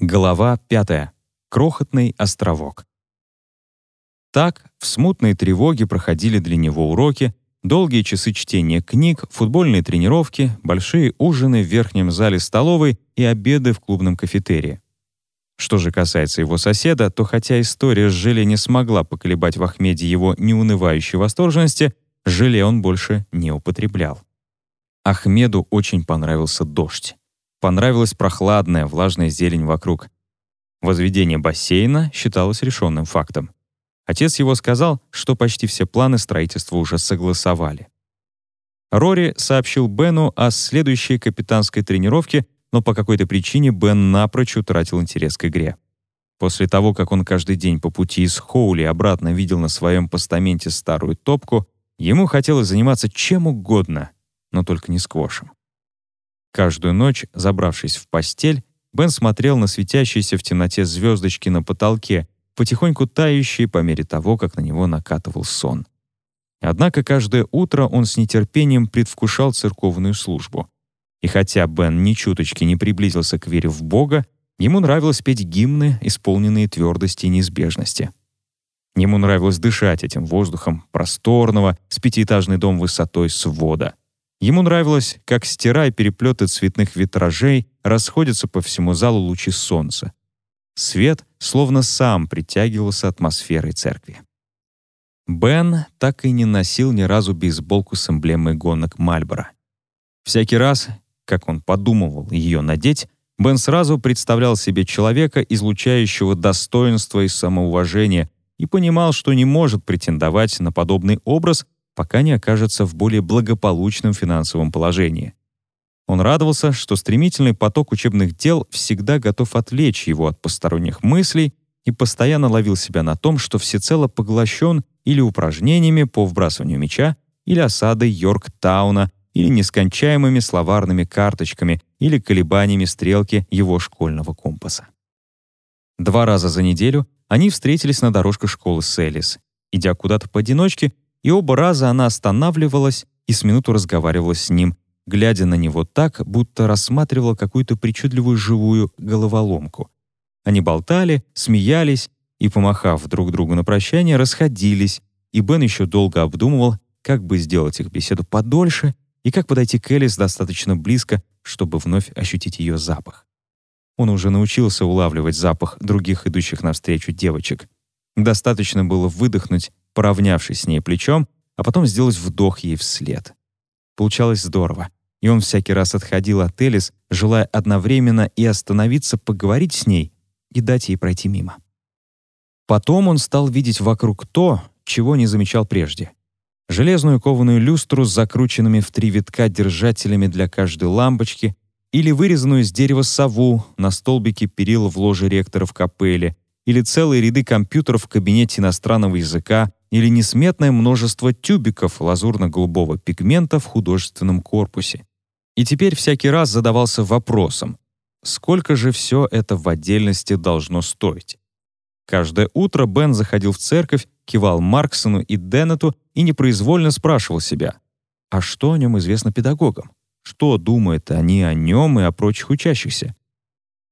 Глава 5. Крохотный островок. Так, в смутной тревоге проходили для него уроки, долгие часы чтения книг, футбольные тренировки, большие ужины в верхнем зале столовой и обеды в клубном кафетерии. Что же касается его соседа, то хотя история с желе не смогла поколебать в Ахмеде его неунывающей восторженности, желе он больше не употреблял. Ахмеду очень понравился дождь. Понравилась прохладная, влажная зелень вокруг. Возведение бассейна считалось решенным фактом. Отец его сказал, что почти все планы строительства уже согласовали. Рори сообщил Бену о следующей капитанской тренировке, но по какой-то причине Бен напрочь утратил интерес к игре. После того, как он каждый день по пути из Хоули обратно видел на своем постаменте старую топку, ему хотелось заниматься чем угодно, но только не сквошем. Каждую ночь, забравшись в постель, Бен смотрел на светящиеся в темноте звездочки на потолке, потихоньку тающие по мере того, как на него накатывал сон. Однако каждое утро он с нетерпением предвкушал церковную службу. И хотя Бен ни чуточки не приблизился к вере в Бога, ему нравилось петь гимны, исполненные твердости и неизбежности. Ему нравилось дышать этим воздухом просторного, с пятиэтажный дом высотой свода. Ему нравилось, как стира и переплеты цветных витражей расходятся по всему залу лучи солнца. Свет словно сам притягивался атмосферой церкви. Бен так и не носил ни разу бейсболку с эмблемой гонок Мальборо. Всякий раз, как он подумывал ее надеть, Бен сразу представлял себе человека, излучающего достоинство и самоуважение, и понимал, что не может претендовать на подобный образ пока не окажется в более благополучном финансовом положении. Он радовался, что стремительный поток учебных дел всегда готов отвлечь его от посторонних мыслей и постоянно ловил себя на том, что всецело поглощен или упражнениями по вбрасыванию мяча, или осадой Йорктауна, или нескончаемыми словарными карточками, или колебаниями стрелки его школьного компаса. Два раза за неделю они встретились на дорожках школы Селис. Идя куда-то поодиночке, и оба раза она останавливалась и с минуту разговаривала с ним, глядя на него так, будто рассматривала какую-то причудливую живую головоломку. Они болтали, смеялись и, помахав друг другу на прощание, расходились, и Бен еще долго обдумывал, как бы сделать их беседу подольше и как подойти к Элис достаточно близко, чтобы вновь ощутить ее запах. Он уже научился улавливать запах других идущих навстречу девочек. Достаточно было выдохнуть поравнявшись с ней плечом, а потом сделать вдох ей вслед. Получалось здорово, и он всякий раз отходил от Элис, желая одновременно и остановиться, поговорить с ней и дать ей пройти мимо. Потом он стал видеть вокруг то, чего не замечал прежде. Железную кованую люстру с закрученными в три витка держателями для каждой лампочки или вырезанную из дерева сову на столбике перил в ложе ректора в капелле, или целые ряды компьютеров в кабинете иностранного языка, или несметное множество тюбиков лазурно-голубого пигмента в художественном корпусе. И теперь всякий раз задавался вопросом, сколько же все это в отдельности должно стоить. Каждое утро Бен заходил в церковь, кивал Марксону и Деннету и непроизвольно спрашивал себя, а что о нем известно педагогам? Что думают они о нем и о прочих учащихся?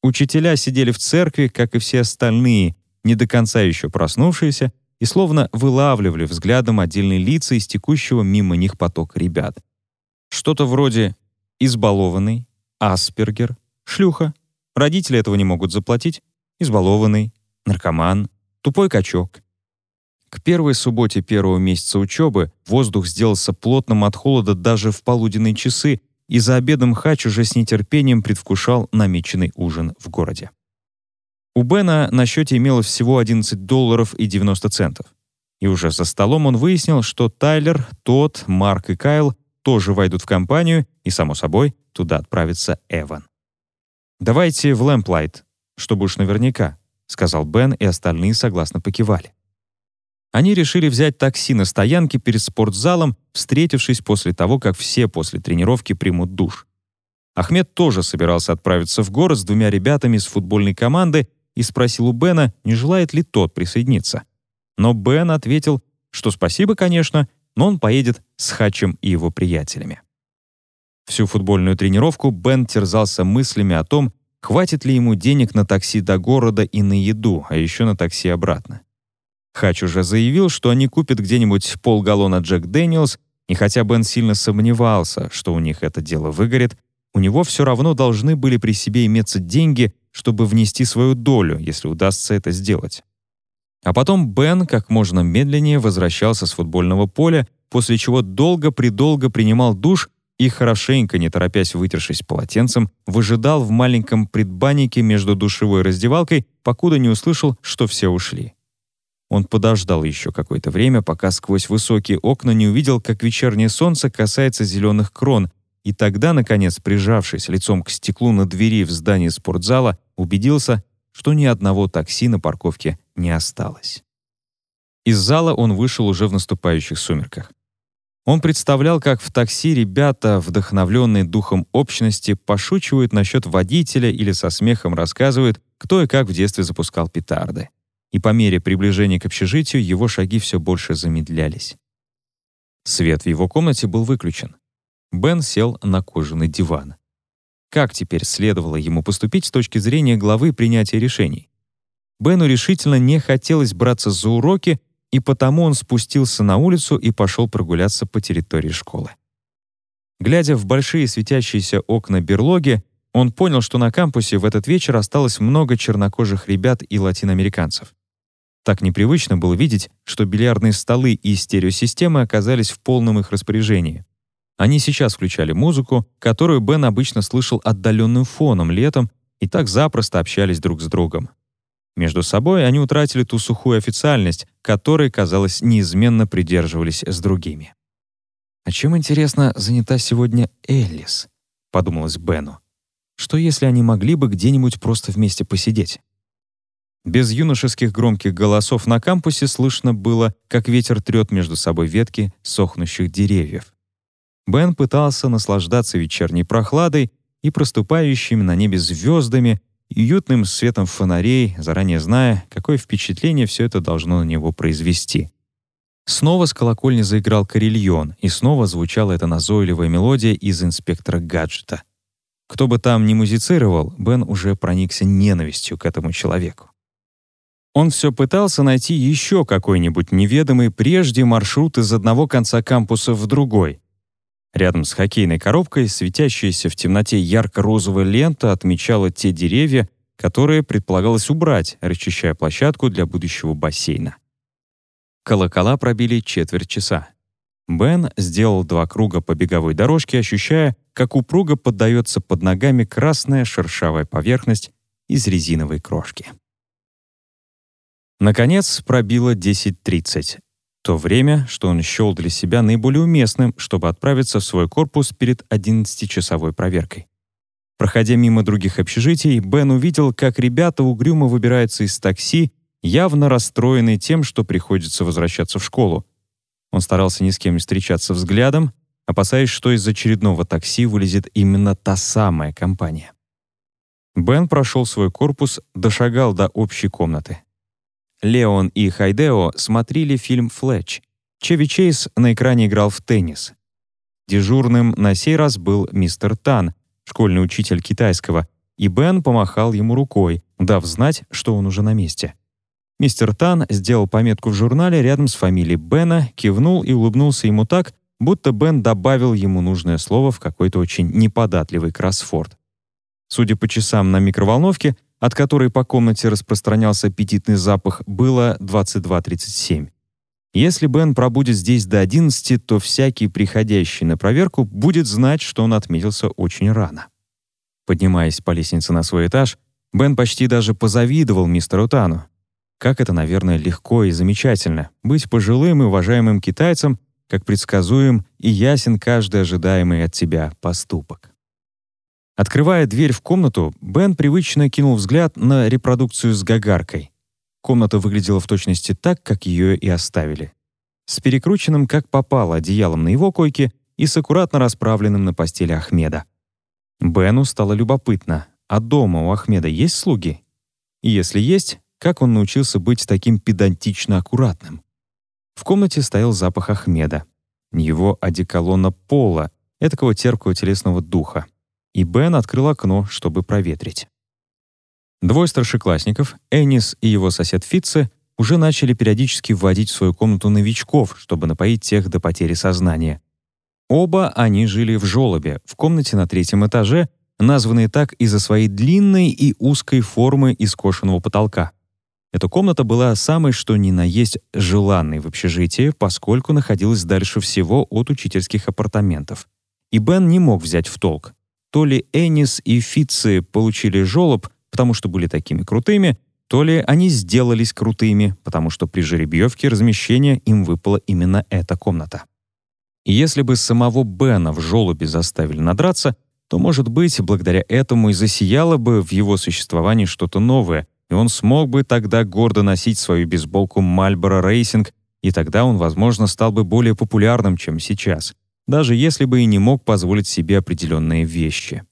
Учителя сидели в церкви, как и все остальные, не до конца еще проснувшиеся, и словно вылавливали взглядом отдельные лица из текущего мимо них потока ребят. Что-то вроде «избалованный», «аспергер», «шлюха», «родители этого не могут заплатить», «избалованный», «наркоман», «тупой качок». К первой субботе первого месяца учебы воздух сделался плотным от холода даже в полуденные часы, и за обедом Хач уже с нетерпением предвкушал намеченный ужин в городе. У Бена на счете имелось всего 11 долларов и 90 центов. И уже за столом он выяснил, что Тайлер, Тодд, Марк и Кайл тоже войдут в компанию, и, само собой, туда отправится Эван. «Давайте в Лэмплайт, чтобы уж наверняка», — сказал Бен, и остальные согласно покивали. Они решили взять такси на стоянке перед спортзалом, встретившись после того, как все после тренировки примут душ. Ахмед тоже собирался отправиться в город с двумя ребятами из футбольной команды и спросил у Бена, не желает ли тот присоединиться. Но Бен ответил, что спасибо, конечно, но он поедет с Хачем и его приятелями. Всю футбольную тренировку Бен терзался мыслями о том, хватит ли ему денег на такси до города и на еду, а еще на такси обратно. Хач уже заявил, что они купят где-нибудь полгаллона Джек Дэниелс, и хотя Бен сильно сомневался, что у них это дело выгорит, у него все равно должны были при себе иметься деньги, чтобы внести свою долю, если удастся это сделать. А потом Бен как можно медленнее возвращался с футбольного поля, после чего долго-предолго принимал душ и, хорошенько, не торопясь вытершись полотенцем, выжидал в маленьком предбаннике между душевой раздевалкой, покуда не услышал, что все ушли. Он подождал еще какое-то время, пока сквозь высокие окна не увидел, как вечернее солнце касается зеленых крон, и тогда, наконец, прижавшись лицом к стеклу на двери в здании спортзала, убедился, что ни одного такси на парковке не осталось. Из зала он вышел уже в наступающих сумерках. Он представлял, как в такси ребята, вдохновленные духом общности, пошучивают насчет водителя или со смехом рассказывают, кто и как в детстве запускал петарды. И по мере приближения к общежитию его шаги все больше замедлялись. Свет в его комнате был выключен. Бен сел на кожаный диван. Как теперь следовало ему поступить с точки зрения главы принятия решений? Бену решительно не хотелось браться за уроки, и потому он спустился на улицу и пошел прогуляться по территории школы. Глядя в большие светящиеся окна берлоги, он понял, что на кампусе в этот вечер осталось много чернокожих ребят и латиноамериканцев. Так непривычно было видеть, что бильярдные столы и стереосистемы оказались в полном их распоряжении. Они сейчас включали музыку, которую Бен обычно слышал отдаленным фоном летом, и так запросто общались друг с другом. Между собой они утратили ту сухую официальность, которой, казалось, неизменно придерживались с другими. «А чем, интересно, занята сегодня Эллис?» — подумалось Бену. «Что, если они могли бы где-нибудь просто вместе посидеть?» Без юношеских громких голосов на кампусе слышно было, как ветер трет между собой ветки сохнущих деревьев. Бен пытался наслаждаться вечерней прохладой и проступающими на небе звездами, уютным светом фонарей, заранее зная, какое впечатление все это должно на него произвести. Снова с колокольни заиграл карельон, и снова звучала эта назойливая мелодия из «Инспектора гаджета». Кто бы там ни музицировал, Бен уже проникся ненавистью к этому человеку. Он все пытался найти еще какой-нибудь неведомый прежде маршрут из одного конца кампуса в другой. Рядом с хоккейной коробкой светящаяся в темноте ярко-розовая лента отмечала те деревья, которые предполагалось убрать, расчищая площадку для будущего бассейна. Колокола пробили четверть часа. Бен сделал два круга по беговой дорожке, ощущая, как упруго поддается под ногами красная шершавая поверхность из резиновой крошки. Наконец пробило 10.30 то время, что он счел для себя наиболее уместным, чтобы отправиться в свой корпус перед 11-часовой проверкой. Проходя мимо других общежитий, Бен увидел, как ребята угрюмо выбираются из такси, явно расстроенные тем, что приходится возвращаться в школу. Он старался ни с кем не встречаться взглядом, опасаясь, что из очередного такси вылезет именно та самая компания. Бен прошел свой корпус, дошагал до общей комнаты. Леон и Хайдео смотрели фильм «Флетч». Чеви Чейз на экране играл в теннис. Дежурным на сей раз был мистер Тан, школьный учитель китайского, и Бен помахал ему рукой, дав знать, что он уже на месте. Мистер Тан сделал пометку в журнале рядом с фамилией Бена, кивнул и улыбнулся ему так, будто Бен добавил ему нужное слово в какой-то очень неподатливый кроссфорд. Судя по часам на микроволновке, от которой по комнате распространялся аппетитный запах, было 22.37. Если Бен пробудет здесь до 11, то всякий приходящий на проверку будет знать, что он отметился очень рано. Поднимаясь по лестнице на свой этаж, Бен почти даже позавидовал мистеру Тану. Как это, наверное, легко и замечательно — быть пожилым и уважаемым китайцем, как предсказуем и ясен каждый ожидаемый от тебя поступок. Открывая дверь в комнату, Бен привычно кинул взгляд на репродукцию с гагаркой. Комната выглядела в точности так, как ее и оставили. С перекрученным, как попало, одеялом на его койке и с аккуратно расправленным на постели Ахмеда. Бену стало любопытно, а дома у Ахмеда есть слуги? И если есть, как он научился быть таким педантично аккуратным? В комнате стоял запах Ахмеда, его одеколона пола, этакого терпкого телесного духа и Бен открыл окно, чтобы проветрить. Двое старшеклассников, Энис и его сосед Фитце, уже начали периодически вводить в свою комнату новичков, чтобы напоить тех до потери сознания. Оба они жили в жёлобе, в комнате на третьем этаже, названной так из-за своей длинной и узкой формы и скошенного потолка. Эта комната была самой что ни на есть желанной в общежитии, поскольку находилась дальше всего от учительских апартаментов. И Бен не мог взять в толк. То ли Энис и Фитцы получили жёлоб, потому что были такими крутыми, то ли они сделались крутыми, потому что при жеребьевке размещения им выпала именно эта комната. Если бы самого Бена в желобе заставили надраться, то, может быть, благодаря этому и засияло бы в его существовании что-то новое, и он смог бы тогда гордо носить свою бейсболку Marlboro Racing, и тогда он, возможно, стал бы более популярным, чем сейчас, даже если бы и не мог позволить себе определенные вещи.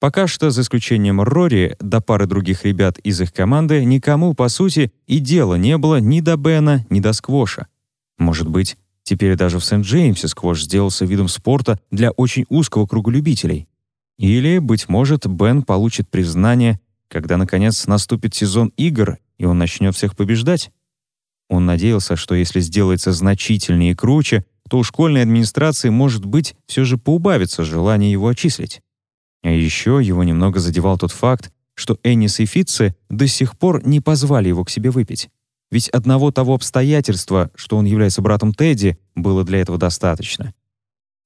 Пока что, за исключением Рори, до пары других ребят из их команды, никому, по сути, и дела не было ни до Бена, ни до сквоша. Может быть, теперь даже в Сент-Джеймсе сквош сделался видом спорта для очень узкого круга любителей. Или, быть может, Бен получит признание, когда, наконец, наступит сезон игр, и он начнет всех побеждать. Он надеялся, что если сделается значительнее и круче, то у школьной администрации, может быть, все же поубавится желание его отчислить. А еще его немного задевал тот факт, что Эннис и Фитце до сих пор не позвали его к себе выпить. Ведь одного того обстоятельства, что он является братом Тедди, было для этого достаточно.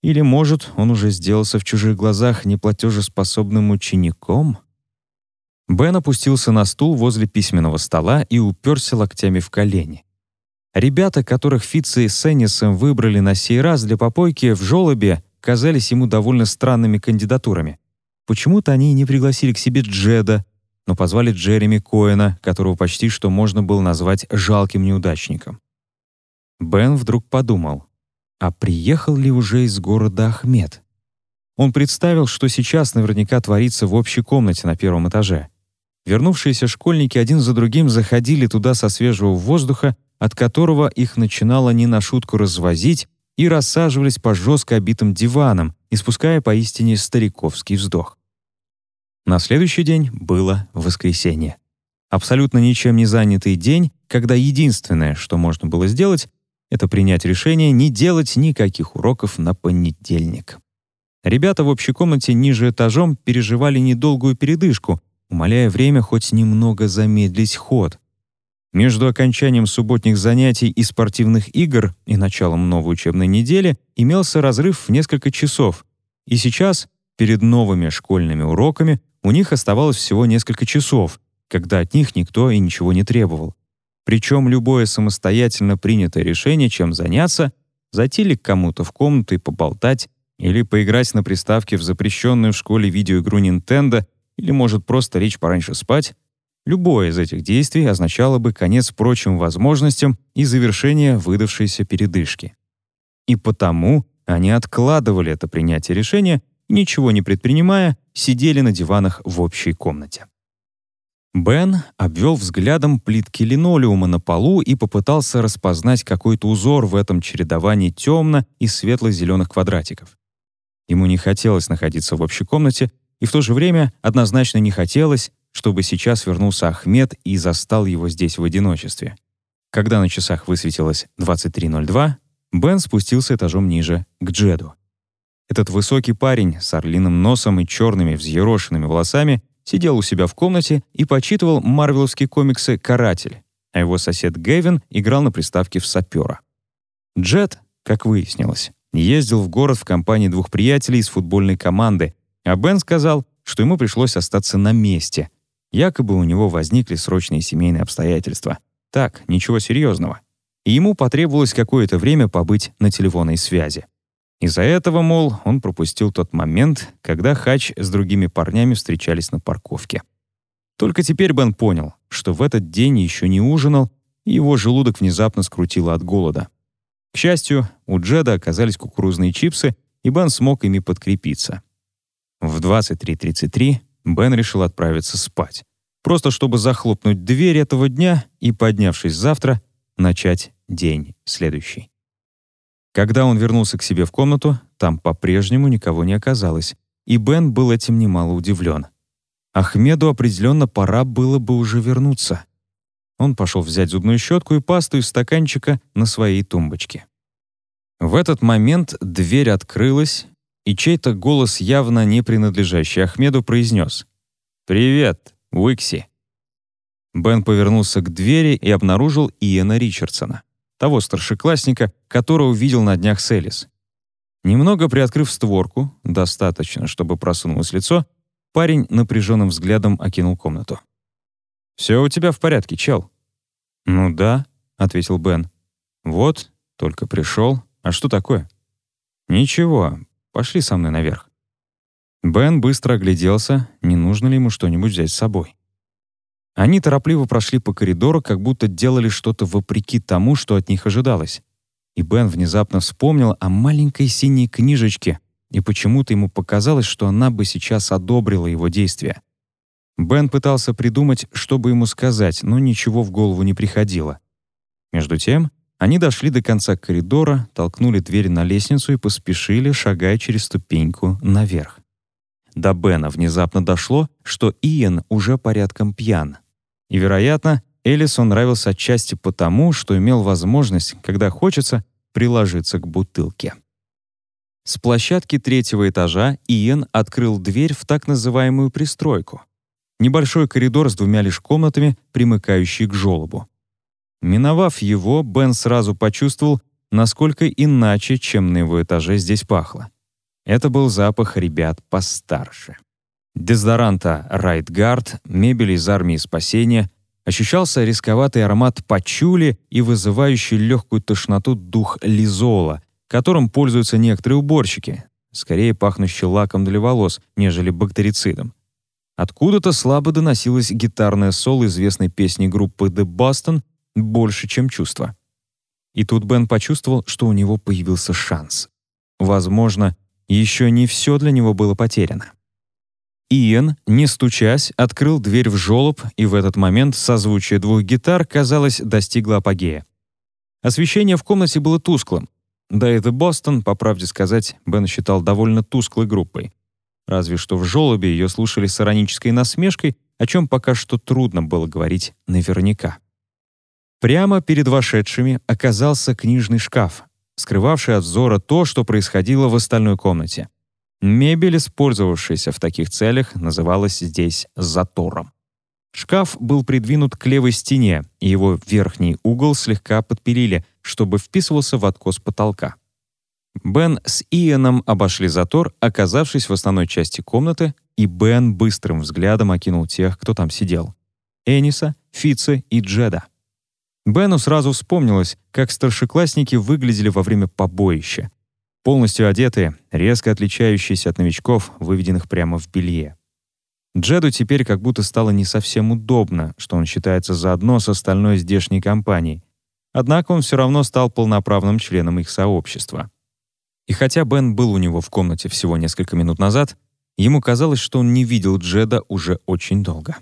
Или, может, он уже сделался в чужих глазах неплатежеспособным учеником? Бен опустился на стул возле письменного стола и уперся локтями в колени. Ребята, которых Фитце с Эннисом выбрали на сей раз для попойки в жёлобе, казались ему довольно странными кандидатурами. Почему-то они не пригласили к себе Джеда, но позвали Джереми Коэна, которого почти что можно было назвать жалким неудачником. Бен вдруг подумал, а приехал ли уже из города Ахмед? Он представил, что сейчас наверняка творится в общей комнате на первом этаже. Вернувшиеся школьники один за другим заходили туда со свежего воздуха, от которого их начинало не на шутку развозить, и рассаживались по жестко обитым диванам, испуская поистине стариковский вздох. На следующий день было воскресенье. Абсолютно ничем не занятый день, когда единственное, что можно было сделать, это принять решение не делать никаких уроков на понедельник. Ребята в общей комнате ниже этажом переживали недолгую передышку, умоляя время хоть немного замедлить ход. Между окончанием субботних занятий и спортивных игр и началом новой учебной недели имелся разрыв в несколько часов, и сейчас, перед новыми школьными уроками, у них оставалось всего несколько часов, когда от них никто и ничего не требовал. Причем любое самостоятельно принятое решение, чем заняться, зайти к кому-то в комнату и поболтать, или поиграть на приставке в запрещенную в школе видеоигру Nintendo, или, может, просто лечь пораньше спать, любое из этих действий означало бы конец прочим возможностям и завершение выдавшейся передышки. И потому они откладывали это принятие решения ничего не предпринимая, сидели на диванах в общей комнате. Бен обвел взглядом плитки линолеума на полу и попытался распознать какой-то узор в этом чередовании темно- и светло-зеленых квадратиков. Ему не хотелось находиться в общей комнате, и в то же время однозначно не хотелось, чтобы сейчас вернулся Ахмед и застал его здесь в одиночестве. Когда на часах высветилось 23.02, Бен спустился этажом ниже, к Джеду. Этот высокий парень с орлиным носом и черными взъерошенными волосами сидел у себя в комнате и почитывал марвеловские комиксы «Каратель», а его сосед Гэвин играл на приставке в сапера. Джет, как выяснилось, ездил в город в компании двух приятелей из футбольной команды, а Бен сказал, что ему пришлось остаться на месте. Якобы у него возникли срочные семейные обстоятельства. Так, ничего серьезного. И ему потребовалось какое-то время побыть на телефонной связи. Из-за этого, мол, он пропустил тот момент, когда Хач с другими парнями встречались на парковке. Только теперь Бен понял, что в этот день еще не ужинал, и его желудок внезапно скрутило от голода. К счастью, у Джеда оказались кукурузные чипсы, и Бен смог ими подкрепиться. В 23.33 Бен решил отправиться спать, просто чтобы захлопнуть дверь этого дня и, поднявшись завтра, начать день следующий. Когда он вернулся к себе в комнату, там по-прежнему никого не оказалось, и Бен был этим немало удивлен. Ахмеду определенно пора было бы уже вернуться. Он пошел взять зубную щетку и пасту из стаканчика на своей тумбочке. В этот момент дверь открылась, и чей-то голос, явно не принадлежащий Ахмеду, произнес «Привет, Уикси». Бен повернулся к двери и обнаружил Иэна Ричардсона, того старшеклассника, которого видел на днях с Элис. Немного приоткрыв створку, достаточно, чтобы просунулось лицо, парень напряженным взглядом окинул комнату. «Все у тебя в порядке, чел?» «Ну да», — ответил Бен. «Вот, только пришел. А что такое?» «Ничего, пошли со мной наверх». Бен быстро огляделся, не нужно ли ему что-нибудь взять с собой. Они торопливо прошли по коридору, как будто делали что-то вопреки тому, что от них ожидалось. И Бен внезапно вспомнил о маленькой синей книжечке, и почему-то ему показалось, что она бы сейчас одобрила его действия. Бен пытался придумать, что бы ему сказать, но ничего в голову не приходило. Между тем, они дошли до конца коридора, толкнули дверь на лестницу и поспешили, шагая через ступеньку наверх. До Бена внезапно дошло, что Иэн уже порядком пьян. И, вероятно, Элису нравился отчасти потому, что имел возможность, когда хочется, приложиться к бутылке. С площадки третьего этажа Иэн открыл дверь в так называемую пристройку. Небольшой коридор с двумя лишь комнатами, примыкающий к желобу. Миновав его, Бен сразу почувствовал, насколько иначе, чем на его этаже здесь пахло. Это был запах ребят постарше дезодоранта «Райтгард», мебели из армии спасения, ощущался рисковатый аромат пачули и вызывающий легкую тошноту дух лизола, которым пользуются некоторые уборщики, скорее пахнущий лаком для волос, нежели бактерицидом. Откуда-то слабо доносилось гитарное соло известной песни группы The Boston «Больше, чем чувство». И тут Бен почувствовал, что у него появился шанс. Возможно, еще не все для него было потеряно. Иэн, не стучась, открыл дверь в жёлоб, и в этот момент созвучие двух гитар, казалось, достигло апогея. Освещение в комнате было тусклым. Да и The Boston, по правде сказать, Бен считал довольно тусклой группой. Разве что в «Жёлобе» ее слушали с иронической насмешкой, о чем пока что трудно было говорить наверняка. Прямо перед вошедшими оказался книжный шкаф, скрывавший от взора то, что происходило в остальной комнате. Мебель, использовавшаяся в таких целях, называлась здесь затором. Шкаф был придвинут к левой стене, и его верхний угол слегка подпилили, чтобы вписывался в откос потолка. Бен с Иэном обошли затор, оказавшись в основной части комнаты, и Бен быстрым взглядом окинул тех, кто там сидел. Эниса, Фица и Джеда. Бену сразу вспомнилось, как старшеклассники выглядели во время побоища полностью одетые, резко отличающиеся от новичков, выведенных прямо в белье. Джеду теперь как будто стало не совсем удобно, что он считается заодно с остальной здешней компанией. Однако он все равно стал полноправным членом их сообщества. И хотя Бен был у него в комнате всего несколько минут назад, ему казалось, что он не видел Джеда уже очень долго.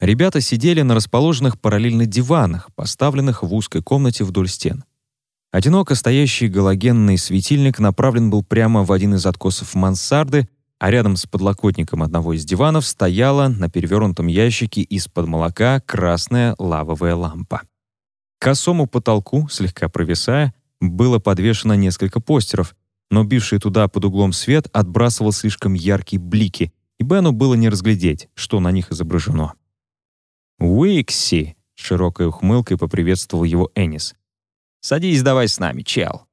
Ребята сидели на расположенных параллельно диванах, поставленных в узкой комнате вдоль стен. Одиноко стоящий галогенный светильник направлен был прямо в один из откосов мансарды, а рядом с подлокотником одного из диванов стояла на перевернутом ящике из-под молока красная лавовая лампа. К косому потолку, слегка провисая, было подвешено несколько постеров, но бивший туда под углом свет отбрасывал слишком яркие блики, и Бену было не разглядеть, что на них изображено. «Уикси!» — широкой ухмылкой поприветствовал его Энис. Садись давай с нами, чел».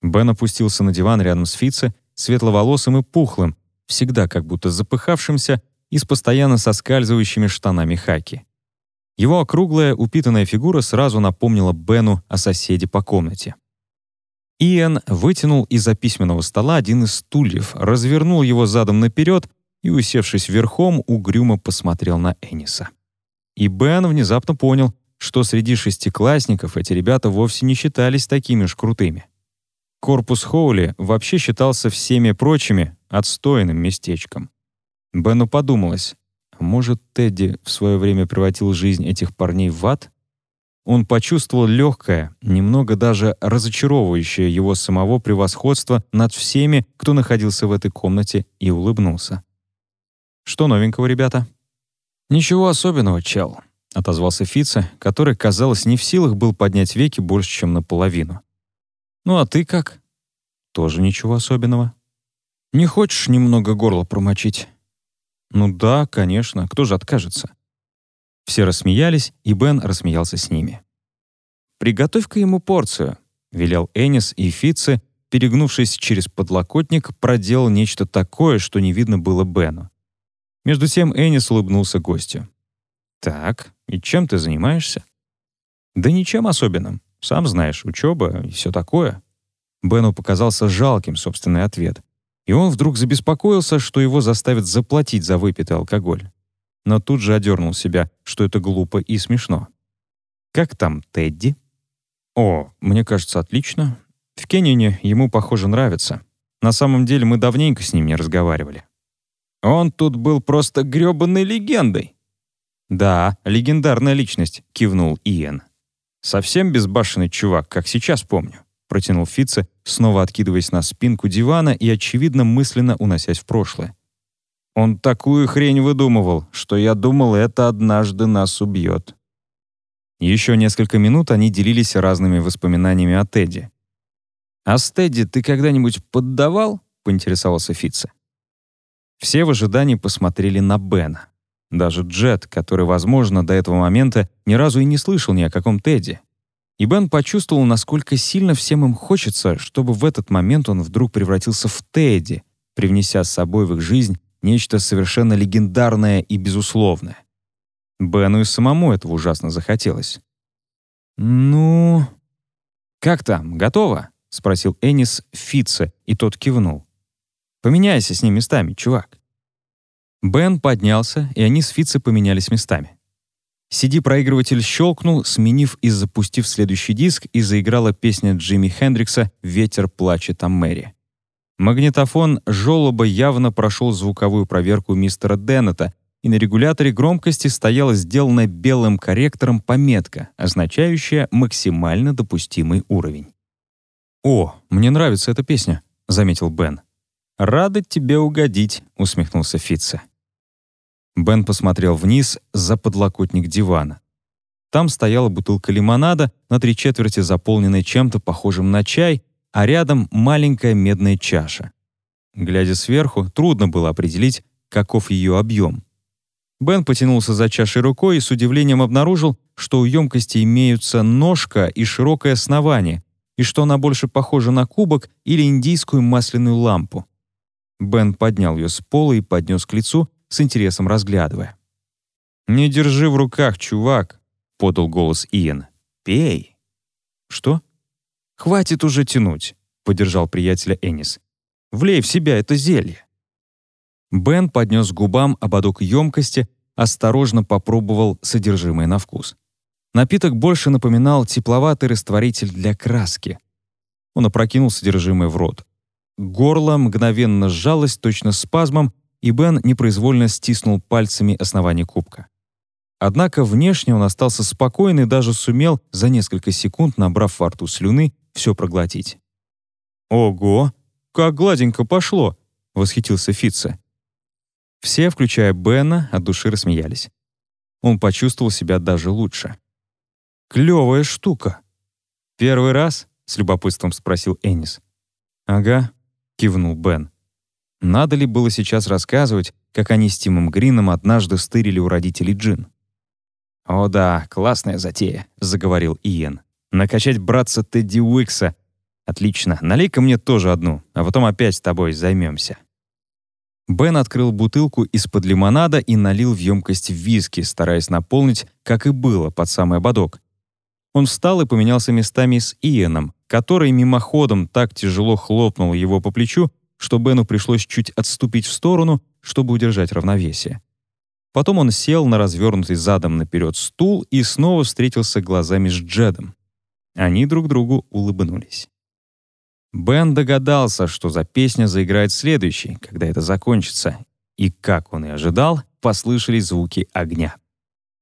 Бен опустился на диван рядом с Фице, светловолосым и пухлым, всегда как будто запыхавшимся и с постоянно соскальзывающими штанами хаки. Его округлая, упитанная фигура сразу напомнила Бену о соседе по комнате. Иэн вытянул из-за письменного стола один из стульев, развернул его задом наперед и, усевшись верхом, угрюмо посмотрел на Эниса. И Бен внезапно понял, что среди шестиклассников эти ребята вовсе не считались такими уж крутыми. Корпус Хоули вообще считался всеми прочими отстойным местечком. Бену подумалось, может, Тедди в свое время превратил жизнь этих парней в ад? Он почувствовал легкое, немного даже разочаровывающее его самого превосходство над всеми, кто находился в этой комнате, и улыбнулся. Что новенького, ребята?» «Ничего особенного, чел», — отозвался Фица, который, казалось, не в силах был поднять веки больше, чем наполовину. «Ну а ты как?» «Тоже ничего особенного». «Не хочешь немного горло промочить?» «Ну да, конечно, кто же откажется?» Все рассмеялись, и Бен рассмеялся с ними. «Приготовь-ка ему порцию», — велел Энис, и Фитце, перегнувшись через подлокотник, проделал нечто такое, что не видно было Бену. Между тем Энис улыбнулся гостю. «Так, и чем ты занимаешься?» «Да ничем особенным. Сам знаешь, учеба и все такое». Бену показался жалким собственный ответ. И он вдруг забеспокоился, что его заставят заплатить за выпитый алкоголь. Но тут же одернул себя, что это глупо и смешно. «Как там Тедди?» «О, мне кажется, отлично. В Кеннине ему, похоже, нравится. На самом деле мы давненько с ним не разговаривали. Он тут был просто грёбаной легендой. Да, легендарная личность, кивнул Иэн. Совсем безбашенный чувак, как сейчас помню, протянул Фитце, снова откидываясь на спинку дивана и очевидно мысленно уносясь в прошлое. Он такую хрень выдумывал, что я думал, это однажды нас убьет. Еще несколько минут они делились разными воспоминаниями о Тедди. «А с Тедди ты когда-нибудь поддавал?» — поинтересовался Фитце. Все в ожидании посмотрели на Бена. Даже Джет, который, возможно, до этого момента ни разу и не слышал ни о каком Тедди. И Бен почувствовал, насколько сильно всем им хочется, чтобы в этот момент он вдруг превратился в Тедди, привнеся с собой в их жизнь нечто совершенно легендарное и безусловное. Бену и самому этого ужасно захотелось. «Ну...» «Как там, готово?» — спросил Энис Фитце, и тот кивнул. Поменяйся с ним местами, чувак». Бен поднялся, и они с Фитце поменялись местами. CD-проигрыватель щелкнул, сменив и запустив следующий диск, и заиграла песня Джимми Хендрикса «Ветер плачет о Мэри». Магнитофон «Жолоба» явно прошел звуковую проверку мистера Деннета, и на регуляторе громкости стояла сделанная белым корректором пометка, означающая максимально допустимый уровень. «О, мне нравится эта песня», — заметил Бен. «Рады тебе угодить», — усмехнулся Фитце. Бен посмотрел вниз за подлокотник дивана. Там стояла бутылка лимонада, на три четверти заполненная чем-то похожим на чай, а рядом маленькая медная чаша. Глядя сверху, трудно было определить, каков ее объем. Бен потянулся за чашей рукой и с удивлением обнаружил, что у емкости имеются ножка и широкое основание, и что она больше похожа на кубок или индийскую масляную лампу. Бен поднял ее с пола и поднес к лицу, с интересом разглядывая. «Не держи в руках, чувак», — подал голос Иэн. «Пей». «Что?» «Хватит уже тянуть», — поддержал приятеля Энис. «Влей в себя это зелье». Бен поднес губам ободок емкости, осторожно попробовал содержимое на вкус. Напиток больше напоминал тепловатый растворитель для краски. Он опрокинул содержимое в рот. Горло мгновенно сжалось точно спазмом, и Бен непроизвольно стиснул пальцами основание кубка. Однако внешне он остался спокойный и даже сумел за несколько секунд, набрав во рту слюны, все проглотить. «Ого! Как гладенько пошло!» — восхитился Фитце. Все, включая Бена, от души рассмеялись. Он почувствовал себя даже лучше. «Клевая штука!» «Первый раз?» — с любопытством спросил Энис. «Ага», кивнул Бен. Надо ли было сейчас рассказывать, как они с Тимом Грином однажды стырили у родителей джин? «О да, классная затея», — заговорил Иен. «Накачать братца Тедди Уикса. Отлично, налей-ка мне тоже одну, а потом опять с тобой займемся». Бен открыл бутылку из-под лимонада и налил в емкость виски, стараясь наполнить, как и было, под самый ободок. Он встал и поменялся местами с Иеном, который мимоходом так тяжело хлопнул его по плечу, что Бену пришлось чуть отступить в сторону, чтобы удержать равновесие. Потом он сел на развернутый задом наперед стул и снова встретился глазами с Джедом. Они друг другу улыбнулись. Бен догадался, что за песня заиграет следующий, когда это закончится, и, как он и ожидал, послышались звуки огня.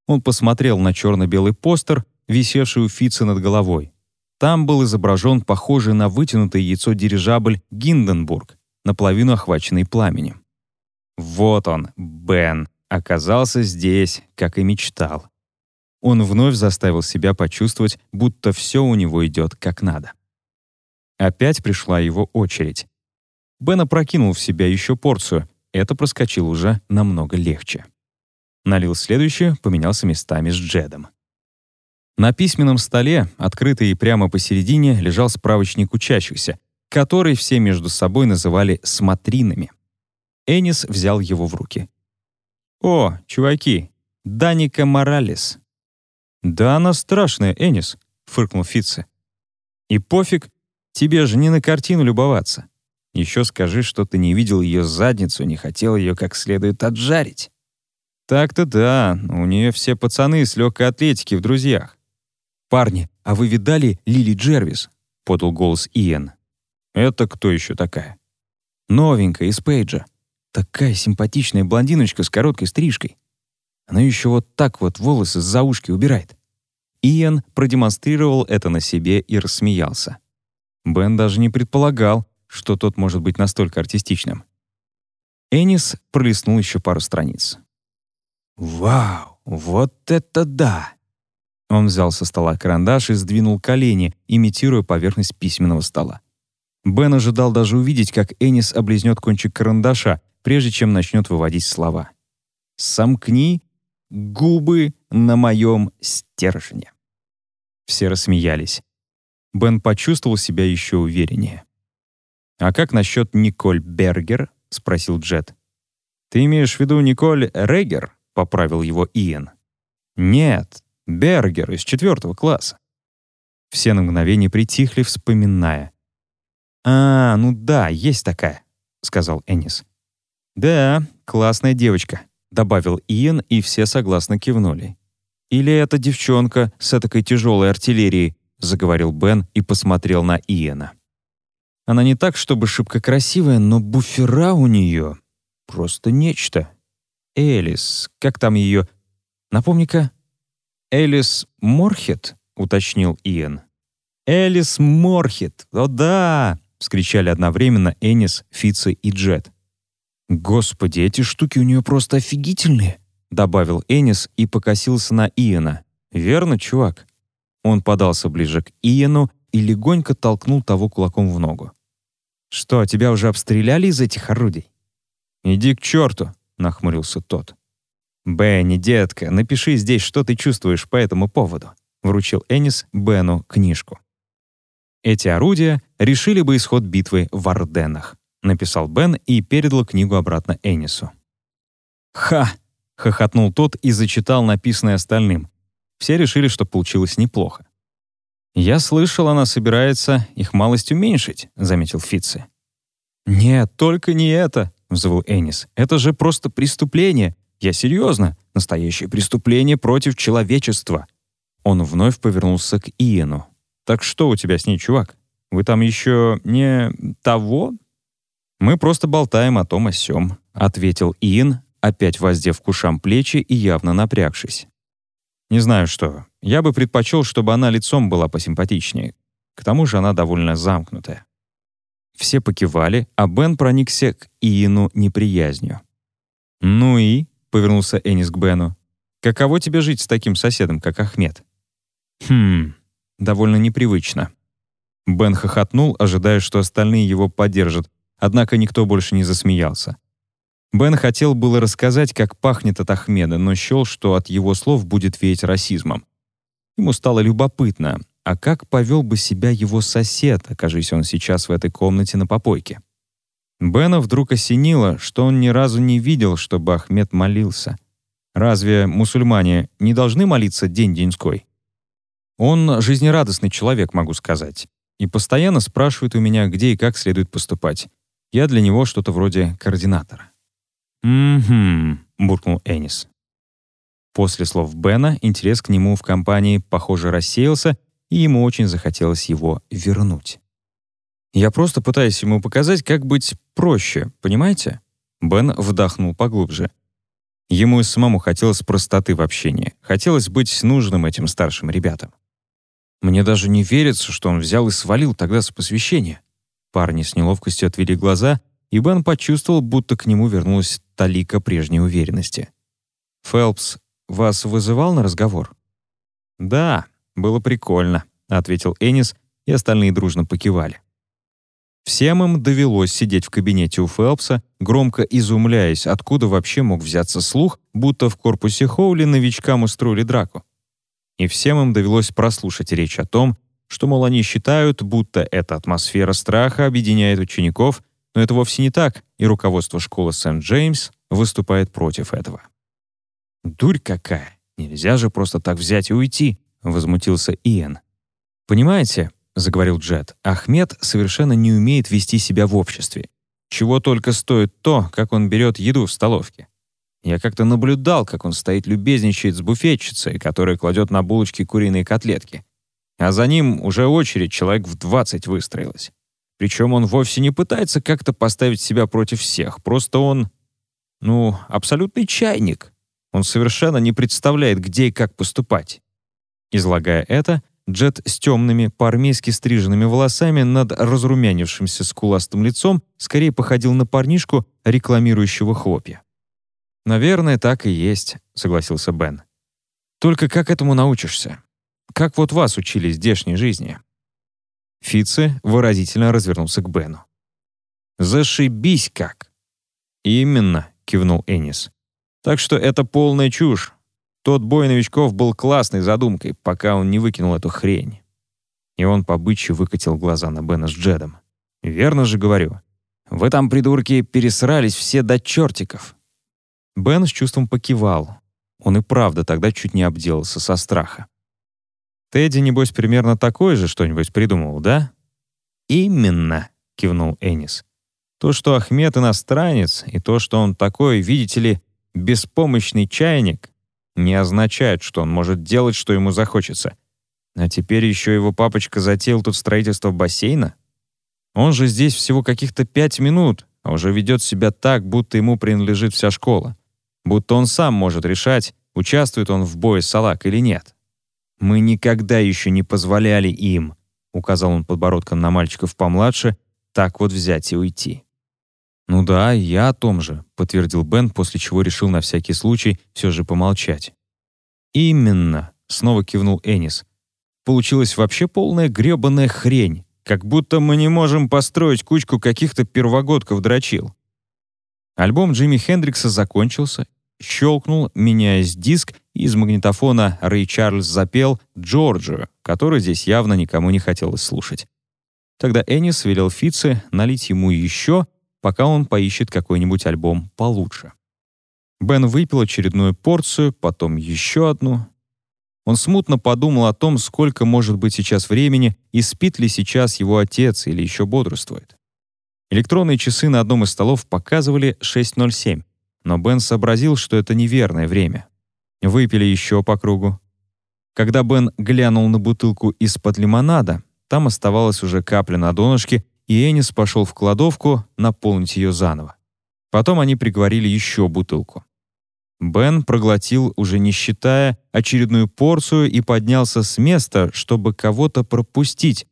Он посмотрел на черно-белый постер, висевший у Фица над головой. Там был изображен похожий на вытянутое яйцо дирижабль «Гинденбург», наполовину охваченный пламенем. Вот он, Бен, оказался здесь, как и мечтал. Он вновь заставил себя почувствовать, будто все у него идет как надо. Опять пришла его очередь. Бен опрокинул в себя еще порцию. Это проскочил уже намного легче. Налил следующее, поменялся местами с Джедом. На письменном столе, открытый прямо посередине, лежал справочник учащихся, который все между собой называли «смотринами». Энис взял его в руки. «О, чуваки, Даника Моралес». «Да она страшная, Энис», — фыркнул Фитце. «И пофиг, тебе же не на картину любоваться. Еще скажи, что ты не видел ее задницу, не хотел ее как следует отжарить». «Так-то да, у нее все пацаны с легкой атлетики в друзьях». «Парни, а вы видали Лили Джервис?» — подал голос Иэн. «Это кто еще такая?» «Новенькая, из Пейджа. Такая симпатичная блондиночка с короткой стрижкой. Она еще вот так вот волосы за ушки убирает. Иэн продемонстрировал это на себе и рассмеялся. Бен даже не предполагал, что тот может быть настолько артистичным. Энис пролистнул еще пару страниц. «Вау, вот это да!» Он взял со стола карандаш и сдвинул колени, имитируя поверхность письменного стола. Бен ожидал даже увидеть, как Энис облизнет кончик карандаша, прежде чем начнет выводить слова. «Сомкни губы на моем стержне». Все рассмеялись. Бен почувствовал себя еще увереннее. «А как насчет Николь Бергер?» — спросил Джет. «Ты имеешь в виду Николь Регер?» — поправил его Иэн. «Нет, Бергер из четвертого класса». Все на мгновение притихли, вспоминая. «А, ну да, есть такая», — сказал Энис. «Да, классная девочка», — добавил Иэн, и все согласно кивнули. «Или эта девчонка с этакой тяжелой артиллерией», — заговорил Бен и посмотрел на Иэна. «Она не так, чтобы шибко красивая, но буфера у нее просто нечто. Элис, как там ее? Напомни-ка». «Элис Морхет», — уточнил Иэн. «Элис Морхет! О да!» — вскричали одновременно Энис, Фицы и Джет. «Господи, эти штуки у нее просто офигительные!» — добавил Энис и покосился на Иена. «Верно, чувак?» Он подался ближе к Иену и легонько толкнул того кулаком в ногу. «Что, тебя уже обстреляли из этих орудий?» «Иди к черту!» — нахмурился тот. «Бенни, детка, напиши здесь, что ты чувствуешь по этому поводу», — вручил Энис Бену книжку. Эти орудия решили бы исход битвы в Арденнах написал Бен и передал книгу обратно Энису. «Ха!» — хохотнул тот и зачитал написанное остальным. Все решили, что получилось неплохо. «Я слышал, она собирается их малость уменьшить», — заметил Фитци. «Нет, только не это», — взвыл Энис. «Это же просто преступление. Я серьезно. Настоящее преступление против человечества». Он вновь повернулся к Иену. «Так что у тебя с ней, чувак? Вы там еще не того «Мы просто болтаем о том о сём», — ответил Иэн, опять воздев к ушам плечи и явно напрягшись. «Не знаю что. Я бы предпочел, чтобы она лицом была посимпатичнее. К тому же она довольно замкнутая». Все покивали, а Бен проникся к Иену неприязнью. «Ну и?» — повернулся Энис к Бену. «Каково тебе жить с таким соседом, как Ахмед?» «Хм, довольно непривычно». Бен хохотнул, ожидая, что остальные его поддержат, Однако никто больше не засмеялся. Бен хотел было рассказать, как пахнет от Ахмеда, но счел, что от его слов будет веять расизмом. Ему стало любопытно, а как повел бы себя его сосед, окажись он сейчас в этой комнате на попойке. Бена вдруг осенило, что он ни разу не видел, чтобы Ахмед молился. Разве мусульмане не должны молиться день-деньской? Он жизнерадостный человек, могу сказать, и постоянно спрашивает у меня, где и как следует поступать. Я для него что-то вроде координатора. «Угу», — буркнул Энис. После слов Бена интерес к нему в компании, похоже, рассеялся, и ему очень захотелось его вернуть. «Я просто пытаюсь ему показать, как быть проще, понимаете?» Бен вдохнул поглубже. Ему и самому хотелось простоты в общении, хотелось быть нужным этим старшим ребятам. Мне даже не верится, что он взял и свалил тогда с посвящения. Парни с неловкостью отвели глаза, и Бен почувствовал, будто к нему вернулась талика прежней уверенности. «Фелпс вас вызывал на разговор?» «Да, было прикольно», — ответил Энис, и остальные дружно покивали. Всем им довелось сидеть в кабинете у Фелпса, громко изумляясь, откуда вообще мог взяться слух, будто в корпусе Хоули новичкам устроили драку. И всем им довелось прослушать речь о том, что, мол, они считают, будто эта атмосфера страха объединяет учеников, но это вовсе не так, и руководство школы Сент-Джеймс выступает против этого. «Дурь какая! Нельзя же просто так взять и уйти!» — возмутился Иэн. «Понимаете, — заговорил Джет, — Ахмед совершенно не умеет вести себя в обществе. Чего только стоит то, как он берет еду в столовке. Я как-то наблюдал, как он стоит любезничает с буфетчицей, которая кладет на булочки куриные котлетки. А за ним уже очередь человек в 20 выстроилась. Причем он вовсе не пытается как-то поставить себя против всех, просто он, ну, абсолютный чайник. Он совершенно не представляет, где и как поступать. Излагая это, Джет с темными, по-армейски стриженными волосами над разрумянившимся скуластым лицом скорее походил на парнишку, рекламирующего хлопья. «Наверное, так и есть», — согласился Бен. «Только как этому научишься? Как вот вас учили здешней жизни?» Фице выразительно развернулся к Бену. «Зашибись как!» «Именно», — кивнул Энис. «Так что это полная чушь. Тот бой новичков был классной задумкой, пока он не выкинул эту хрень». И он по выкатил глаза на Бена с Джедом. «Верно же говорю. Вы там, придурки, пересрались все до чертиков. Бен с чувством покивал. Он и правда тогда чуть не обделался со страха. «Тедди, небось, примерно такое же что-нибудь придумал, да?» «Именно», — кивнул Энис. «То, что Ахмед иностранец, и то, что он такой, видите ли, беспомощный чайник, не означает, что он может делать, что ему захочется. А теперь еще его папочка затеял тут строительство бассейна? Он же здесь всего каких-то пять минут, а уже ведет себя так, будто ему принадлежит вся школа будто он сам может решать, участвует он в бое с Салак или нет. «Мы никогда еще не позволяли им», — указал он подбородком на мальчиков помладше, «так вот взять и уйти». «Ну да, я о том же», — подтвердил Бен, после чего решил на всякий случай все же помолчать. «Именно», — снова кивнул Энис. «Получилась вообще полная грёбаная хрень, как будто мы не можем построить кучку каких-то первогодков дрочил». Альбом Джимми Хендрикса закончился, Щелкнул, меняясь диск, и из магнитофона Рэй Чарльз запел «Джорджию», который здесь явно никому не хотелось слушать. Тогда Эннис велел Фитце налить ему еще, пока он поищет какой-нибудь альбом получше. Бен выпил очередную порцию, потом еще одну. Он смутно подумал о том, сколько может быть сейчас времени и спит ли сейчас его отец или еще бодрствует. Электронные часы на одном из столов показывали 6.07 но Бен сообразил, что это неверное время. Выпили еще по кругу. Когда Бен глянул на бутылку из-под лимонада, там оставалась уже капля на донышке, и Энис пошел в кладовку наполнить ее заново. Потом они приговорили еще бутылку. Бен проглотил, уже не считая, очередную порцию и поднялся с места, чтобы кого-то пропустить,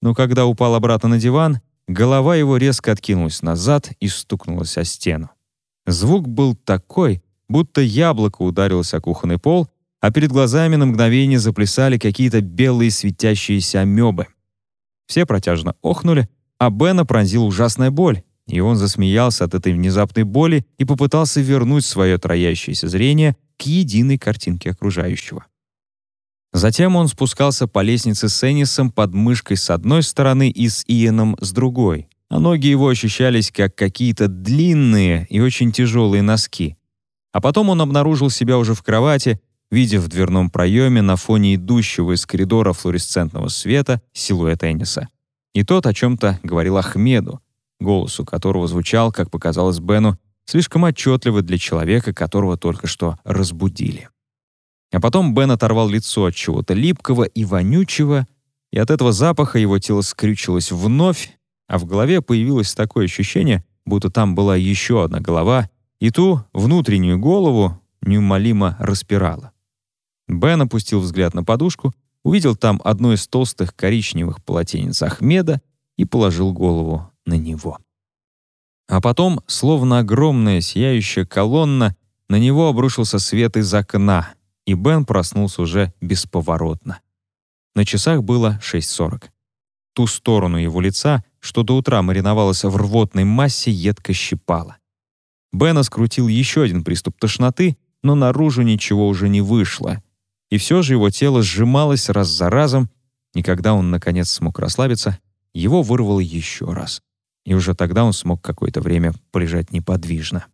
но когда упал обратно на диван, голова его резко откинулась назад и стукнулась о стену. Звук был такой, будто яблоко ударилось о кухонный пол, а перед глазами на мгновение заплясали какие-то белые светящиеся амебы. Все протяжно охнули, а Бена пронзила ужасная боль, и он засмеялся от этой внезапной боли и попытался вернуть свое троящееся зрение к единой картинке окружающего. Затем он спускался по лестнице с Эннисом под мышкой с одной стороны и с Иеном с другой, а ноги его ощущались как какие-то длинные и очень тяжелые носки. А потом он обнаружил себя уже в кровати, видя в дверном проеме на фоне идущего из коридора флуоресцентного света силуэт Энниса. И тот о чем-то говорил Ахмеду, голосу которого звучал, как показалось Бену, слишком отчетливо для человека, которого только что разбудили. А потом Бен оторвал лицо от чего-то липкого и вонючего, и от этого запаха его тело скрючилось вновь, а в голове появилось такое ощущение, будто там была еще одна голова, и ту внутреннюю голову неумолимо распирала. Бен опустил взгляд на подушку, увидел там одно из толстых коричневых полотенец Ахмеда и положил голову на него. А потом, словно огромная сияющая колонна, на него обрушился свет из окна, и Бен проснулся уже бесповоротно. На часах было 6.40. Ту сторону его лица, что до утра мариновалась в рвотной массе, едко щипало. Бена скрутил еще один приступ тошноты, но наружу ничего уже не вышло. И все же его тело сжималось раз за разом, и когда он, наконец, смог расслабиться, его вырвало еще раз и уже тогда он смог какое-то время полежать неподвижно.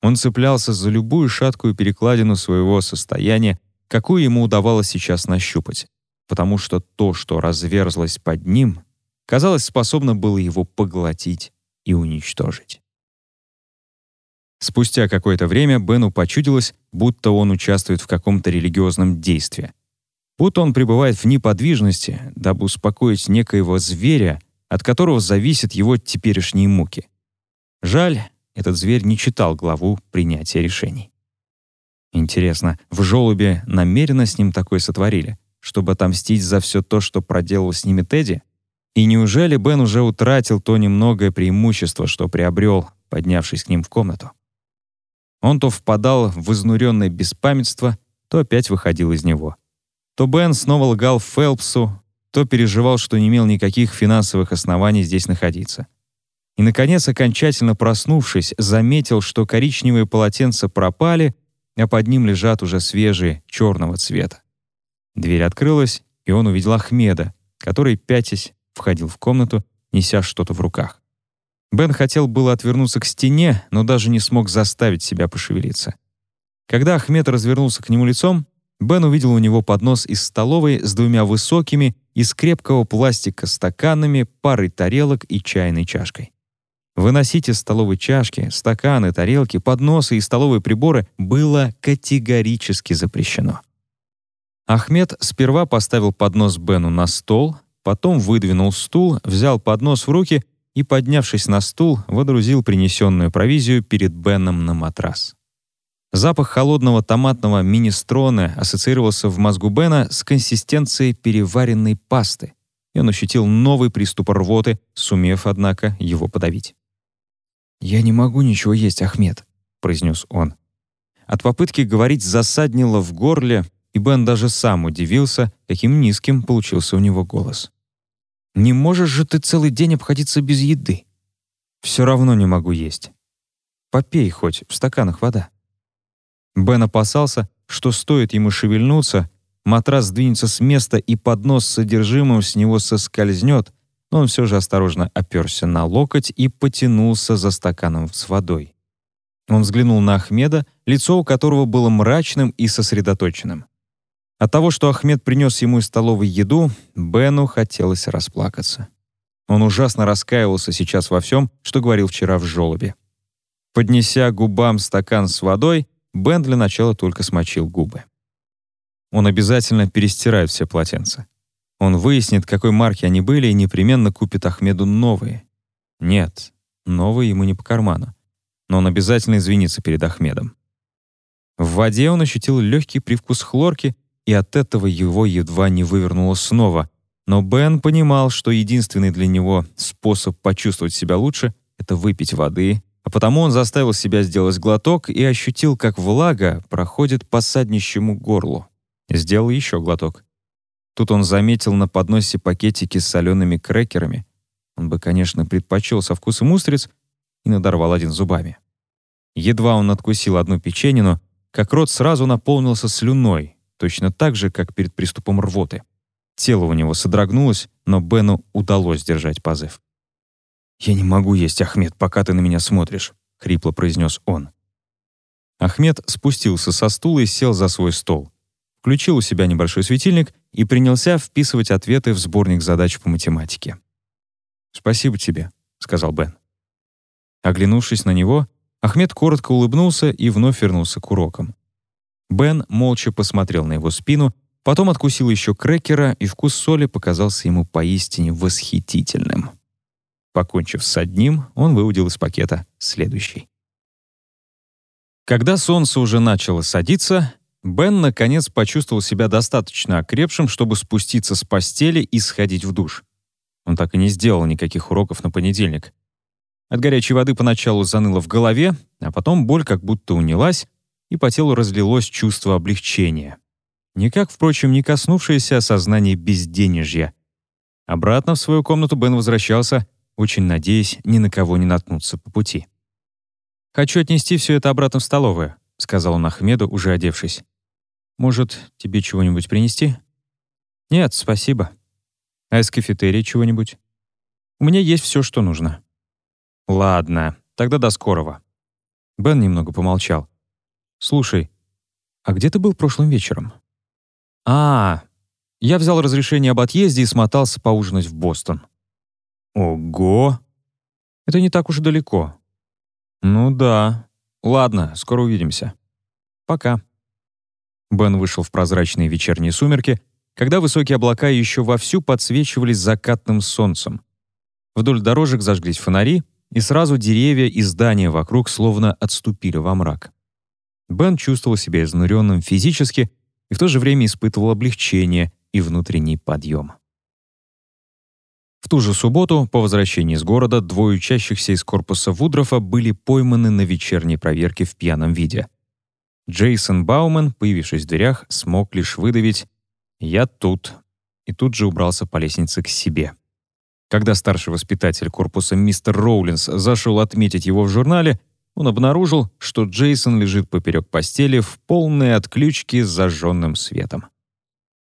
Он цеплялся за любую шаткую перекладину своего состояния, какую ему удавалось сейчас нащупать, потому что то, что разверзлось под ним, казалось, способно было его поглотить и уничтожить. Спустя какое-то время Бену почудилось, будто он участвует в каком-то религиозном действии. Будто он пребывает в неподвижности, дабы успокоить некоего зверя, от которого зависят его теперешние муки. Жаль, этот зверь не читал главу принятия решений. Интересно, в «Желубе» намеренно с ним такое сотворили, чтобы отомстить за все то, что проделал с ними Тедди? И неужели Бен уже утратил то немногое преимущество, что приобрел, поднявшись к ним в комнату? Он то впадал в изнуренное беспамятство, то опять выходил из него. То Бен снова лгал Фелпсу, то переживал, что не имел никаких финансовых оснований здесь находиться. И, наконец, окончательно проснувшись, заметил, что коричневые полотенца пропали, а под ним лежат уже свежие, черного цвета. Дверь открылась, и он увидел Ахмеда, который, пятясь, входил в комнату, неся что-то в руках. Бен хотел было отвернуться к стене, но даже не смог заставить себя пошевелиться. Когда Ахмед развернулся к нему лицом, Бен увидел у него поднос из столовой с двумя высокими, из крепкого пластика стаканами, парой тарелок и чайной чашкой. Выносить из столовой чашки, стаканы, тарелки, подносы и столовые приборы было категорически запрещено. Ахмед сперва поставил поднос Бену на стол, потом выдвинул стул, взял поднос в руки и, поднявшись на стул, водрузил принесенную провизию перед Беном на матрас. Запах холодного томатного министроне ассоциировался в мозгу Бена с консистенцией переваренной пасты, и он ощутил новый приступ рвоты, сумев, однако, его подавить. «Я не могу ничего есть, Ахмед», — произнес он. От попытки говорить засаднило в горле, и Бен даже сам удивился, каким низким получился у него голос. «Не можешь же ты целый день обходиться без еды?» «Все равно не могу есть. Попей хоть, в стаканах вода». Бен опасался, что стоит ему шевельнуться, матрас сдвинется с места и поднос с содержимым с него соскользнет, но он все же осторожно оперся на локоть и потянулся за стаканом с водой. Он взглянул на Ахмеда, лицо у которого было мрачным и сосредоточенным. От того, что Ахмед принес ему из столовой еду, Бену хотелось расплакаться. Он ужасно раскаивался сейчас во всем, что говорил вчера в жёлобе. Поднеся губам стакан с водой, Бен для начала только смочил губы. Он обязательно перестирает все полотенца. Он выяснит, какой марки они были, и непременно купит Ахмеду новые. Нет, новые ему не по карману. Но он обязательно извинится перед Ахмедом. В воде он ощутил легкий привкус хлорки, и от этого его едва не вывернуло снова. Но Бен понимал, что единственный для него способ почувствовать себя лучше — это выпить воды а потому он заставил себя сделать глоток и ощутил, как влага проходит по саднищему горлу. Сделал еще глоток. Тут он заметил на подносе пакетики с солеными крекерами. Он бы, конечно, предпочел со вкусом устриц и надорвал один зубами. Едва он откусил одну печенину, как рот сразу наполнился слюной, точно так же, как перед приступом рвоты. Тело у него содрогнулось, но Бену удалось держать позыв. «Я не могу есть, Ахмед, пока ты на меня смотришь», — хрипло произнес он. Ахмед спустился со стула и сел за свой стол. Включил у себя небольшой светильник и принялся вписывать ответы в сборник задач по математике. «Спасибо тебе», — сказал Бен. Оглянувшись на него, Ахмед коротко улыбнулся и вновь вернулся к урокам. Бен молча посмотрел на его спину, потом откусил еще крекера, и вкус соли показался ему поистине восхитительным. Покончив с одним, он выудил из пакета следующий. Когда солнце уже начало садиться, Бен наконец почувствовал себя достаточно окрепшим, чтобы спуститься с постели и сходить в душ. Он так и не сделал никаких уроков на понедельник. От горячей воды поначалу заныло в голове, а потом боль как будто унялась, и по телу разлилось чувство облегчения. Никак, впрочем, не коснувшееся осознания безденежья. Обратно в свою комнату Бен возвращался, очень надеясь ни на кого не наткнуться по пути. «Хочу отнести все это обратно в столовую», — сказал он Ахмеду, уже одевшись. «Может, тебе чего-нибудь принести?» «Нет, спасибо. А из кафетерии чего-нибудь?» «У меня есть все, что нужно». «Ладно, тогда до скорого». Бен немного помолчал. «Слушай, а где ты был прошлым вечером?» «А, я взял разрешение об отъезде и смотался поужинать в Бостон». «Ого! Это не так уж далеко». «Ну да. Ладно, скоро увидимся. Пока». Бен вышел в прозрачные вечерние сумерки, когда высокие облака еще вовсю подсвечивались закатным солнцем. Вдоль дорожек зажглись фонари, и сразу деревья и здания вокруг словно отступили во мрак. Бен чувствовал себя изнуренным физически и в то же время испытывал облегчение и внутренний подъем. В ту же субботу, по возвращении из города, двое учащихся из корпуса Вудрофа были пойманы на вечерней проверке в пьяном виде. Джейсон Бауман, появившись в дверях, смог лишь выдавить «Я тут», и тут же убрался по лестнице к себе. Когда старший воспитатель корпуса мистер Роулинс зашел отметить его в журнале, он обнаружил, что Джейсон лежит поперек постели в полной отключке с зажженным светом.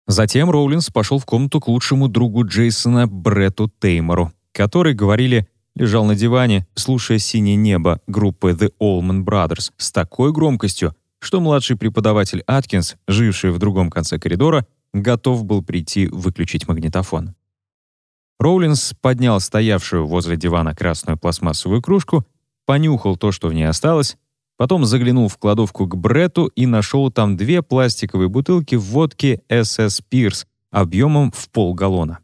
Затем Роулинс пошел в комнату к лучшему другу Джейсона Бретту Теймору, который, говорили, лежал на диване, слушая «Синее небо» группы The Allman Brothers с такой громкостью, что младший преподаватель Аткинс, живший в другом конце коридора, готов был прийти выключить магнитофон. Роулинс поднял стоявшую возле дивана красную пластмассовую кружку, понюхал то, что в ней осталось, потом заглянул в кладовку к Бретту и нашел там две пластиковые бутылки водки SS Pierce объемом в полгаллона.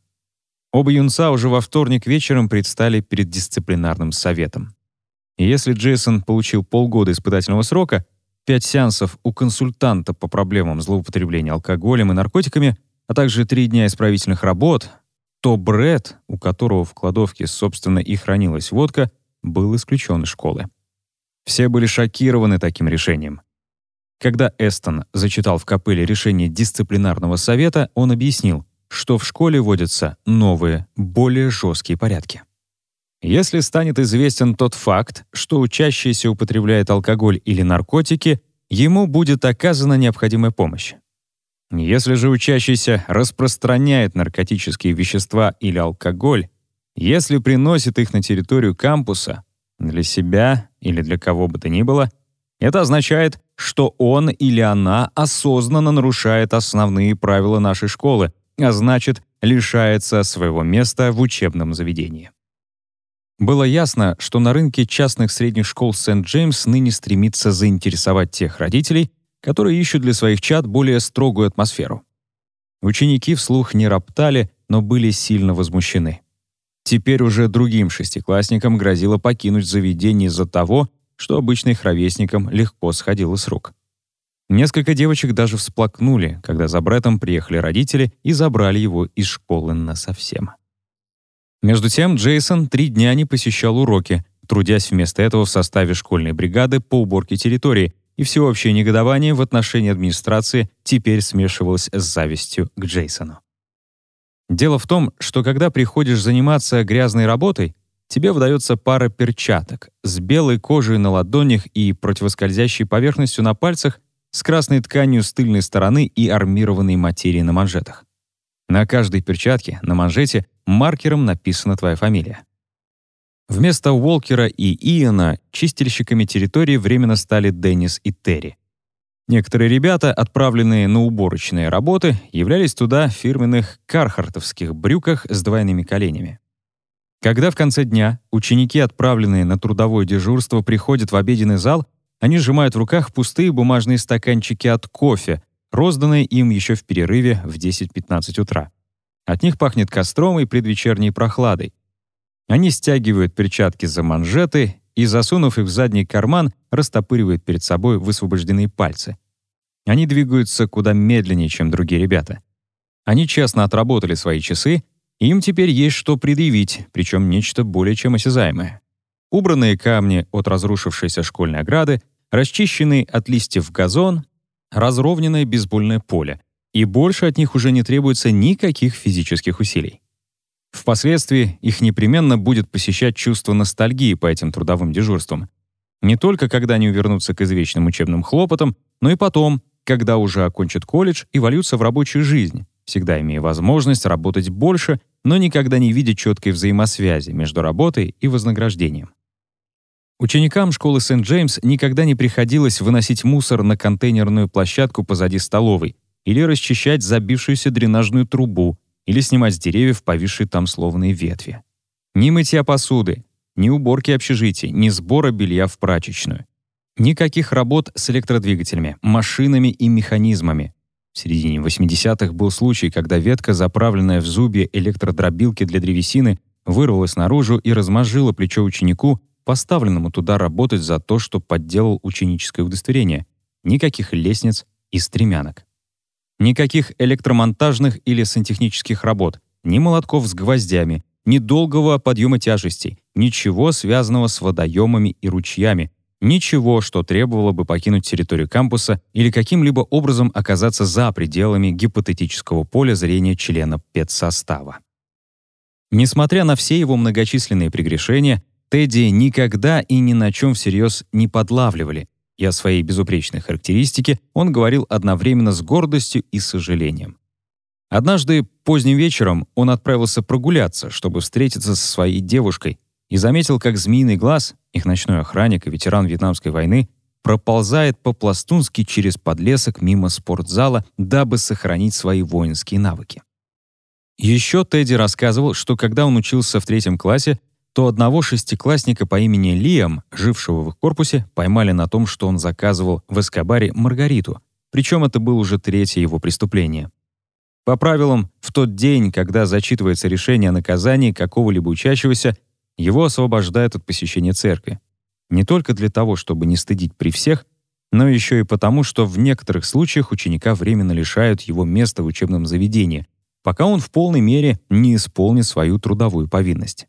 Оба юнца уже во вторник вечером предстали перед дисциплинарным советом. Если Джейсон получил полгода испытательного срока, пять сеансов у консультанта по проблемам злоупотребления алкоголем и наркотиками, а также три дня исправительных работ, то Бред, у которого в кладовке, собственно, и хранилась водка, был исключен из школы. Все были шокированы таким решением. Когда Эстон зачитал в капелле решение дисциплинарного совета, он объяснил, что в школе вводятся новые, более жесткие порядки. Если станет известен тот факт, что учащийся употребляет алкоголь или наркотики, ему будет оказана необходимая помощь. Если же учащийся распространяет наркотические вещества или алкоголь, если приносит их на территорию кампуса, для себя или для кого бы то ни было, это означает, что он или она осознанно нарушает основные правила нашей школы, а значит, лишается своего места в учебном заведении. Было ясно, что на рынке частных средних школ Сент-Джеймс ныне стремится заинтересовать тех родителей, которые ищут для своих чад более строгую атмосферу. Ученики вслух не роптали, но были сильно возмущены. Теперь уже другим шестиклассникам грозило покинуть заведение из-за того, что обычно их ровесникам легко сходило с рук. Несколько девочек даже всплакнули, когда за братом приехали родители и забрали его из школы насовсем. Между тем Джейсон три дня не посещал уроки, трудясь вместо этого в составе школьной бригады по уборке территории, и всеобщее негодование в отношении администрации теперь смешивалось с завистью к Джейсону. Дело в том, что когда приходишь заниматься грязной работой, тебе выдается пара перчаток с белой кожей на ладонях и противоскользящей поверхностью на пальцах с красной тканью с тыльной стороны и армированной материей на манжетах. На каждой перчатке на манжете маркером написана твоя фамилия. Вместо Уолкера и Иэна чистильщиками территории временно стали Деннис и Терри. Некоторые ребята, отправленные на уборочные работы, являлись туда в фирменных кархартовских брюках с двойными коленями. Когда в конце дня ученики, отправленные на трудовое дежурство, приходят в обеденный зал, они сжимают в руках пустые бумажные стаканчики от кофе, розданные им еще в перерыве в 10-15 утра. От них пахнет костром и предвечерней прохладой. Они стягивают перчатки за манжеты и, засунув их в задний карман, растопыривают перед собой высвобожденные пальцы. Они двигаются куда медленнее, чем другие ребята. Они честно отработали свои часы, и им теперь есть что предъявить, причем нечто более чем осязаемое. убранные камни от разрушившейся школьной ограды, расчищенный от листьев газон, разровненное бейсбольное поле, и больше от них уже не требуется никаких физических усилий. Впоследствии их непременно будет посещать чувство ностальгии по этим трудовым дежурствам. Не только когда они вернутся к извечным учебным хлопотам, но и потом, когда уже окончат колледж и вольются в рабочую жизнь, всегда имея возможность работать больше, но никогда не видя четкой взаимосвязи между работой и вознаграждением. Ученикам школы Сент-Джеймс никогда не приходилось выносить мусор на контейнерную площадку позади столовой или расчищать забившуюся дренажную трубу или снимать с деревьев повисшие там словные ветви. Ни мытья посуды, ни уборки общежития, ни сбора белья в прачечную. Никаких работ с электродвигателями, машинами и механизмами. В середине 80-х был случай, когда ветка, заправленная в зубья электродробилки для древесины, вырвалась наружу и размозжила плечо ученику, поставленному туда работать за то, что подделал ученическое удостоверение. Никаких лестниц и стремянок. Никаких электромонтажных или сантехнических работ, ни молотков с гвоздями, ни долгого подъема тяжестей, ничего связанного с водоемами и ручьями, Ничего, что требовало бы покинуть территорию кампуса или каким-либо образом оказаться за пределами гипотетического поля зрения члена педсостава. Несмотря на все его многочисленные прегрешения, Тедди никогда и ни на чем всерьез не подлавливали, и о своей безупречной характеристике он говорил одновременно с гордостью и сожалением. Однажды поздним вечером он отправился прогуляться, чтобы встретиться со своей девушкой, и заметил, как змеиный глаз, их ночной охранник и ветеран Вьетнамской войны, проползает по-пластунски через подлесок мимо спортзала, дабы сохранить свои воинские навыки. Еще Тедди рассказывал, что когда он учился в третьем классе, то одного шестиклассника по имени Лиам, жившего в их корпусе, поймали на том, что он заказывал в Эскобаре Маргариту, причем это было уже третье его преступление. По правилам, в тот день, когда зачитывается решение о наказании какого-либо учащегося, его освобождают от посещения церкви. Не только для того, чтобы не стыдить при всех, но еще и потому, что в некоторых случаях ученика временно лишают его места в учебном заведении, пока он в полной мере не исполнит свою трудовую повинность.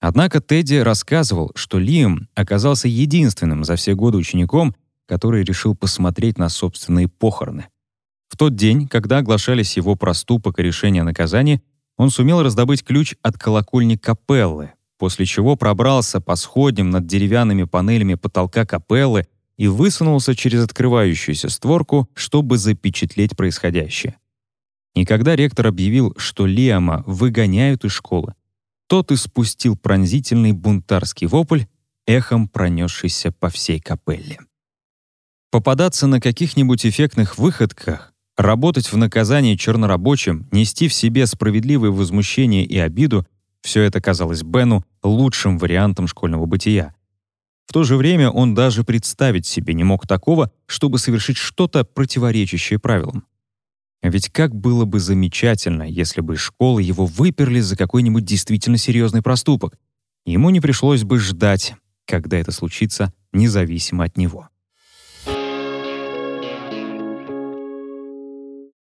Однако Тедди рассказывал, что Лиам оказался единственным за все годы учеником, который решил посмотреть на собственные похороны. В тот день, когда оглашались его проступок и решение наказания, он сумел раздобыть ключ от колокольни капеллы, после чего пробрался по сходням над деревянными панелями потолка капеллы и высунулся через открывающуюся створку, чтобы запечатлеть происходящее. И когда ректор объявил, что Лиама выгоняют из школы, тот испустил пронзительный бунтарский вопль, эхом пронесшийся по всей капелле. Попадаться на каких-нибудь эффектных выходках, работать в наказании чернорабочим, нести в себе справедливое возмущение и обиду — все это казалось Бену лучшим вариантом школьного бытия. В то же время он даже представить себе не мог такого, чтобы совершить что-то противоречащее правилам. Ведь как было бы замечательно, если бы из школы его выперли за какой-нибудь действительно серьезный проступок. Ему не пришлось бы ждать, когда это случится, независимо от него.